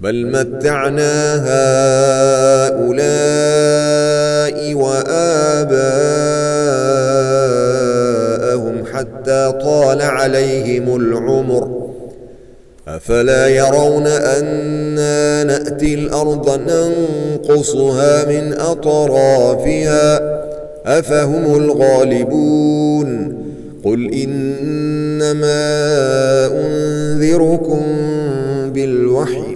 بل متعنا هؤلاء وآباءهم حتى طال عليهم العمر. أفلا يرون أنا نأتي الأرض ننقصها من أطرافها؟ أفهم الغالبون. قل إنما أنذركم بالوحي.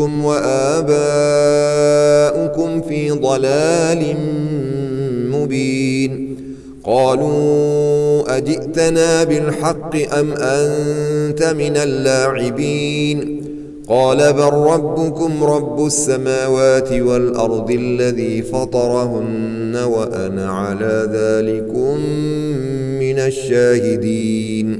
أنتم وآباؤكم في ضلال مبين. قالوا أجئتنا بالحق أم أنت من اللاعبين؟ قال بل ربكم رب السماوات والأرض الذي فطرهن وأنا على ذلك من الشاهدين.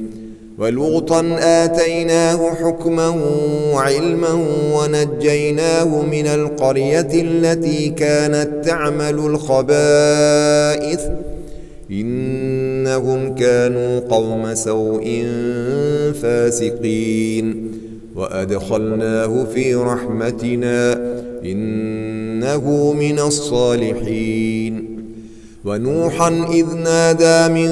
ولوطا آتيناه حكما وعلما ونجيناه من القرية التي كانت تعمل الخبائث إنهم كانوا قوم سوء فاسقين وأدخلناه في رحمتنا إنه من الصالحين ونوحا إذ نادى من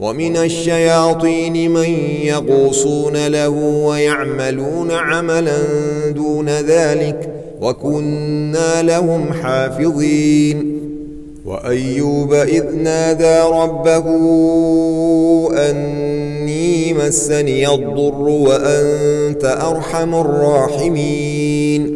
ومن الشياطين من يقوصون له ويعملون عملا دون ذلك وكنا لهم حافظين. وأيوب إذ نادى ربه أني مسني الضر وأنت أرحم الراحمين.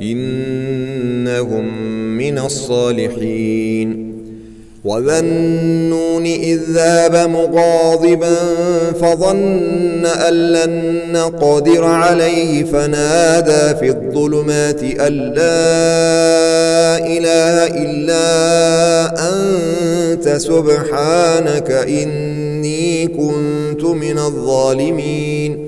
إنهم من الصالحين وذا النون إذ ذاب مغاضبا فظن أن لن نقدر عليه فنادى في الظلمات أن لا إله إلا أنت سبحانك إني كنت من الظالمين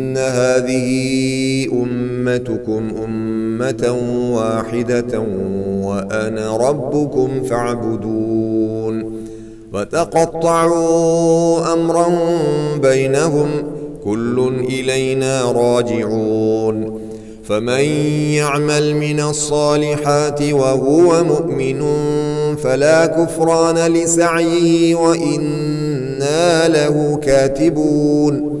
هذه أمتكم أمة واحدة وأنا ربكم فاعبدون وتقطعوا أمرا بينهم كل إلينا راجعون فمن يعمل من الصالحات وهو مؤمن فلا كفران لسعيه وإنا له كاتبون